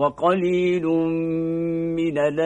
وقليل من الآخرين.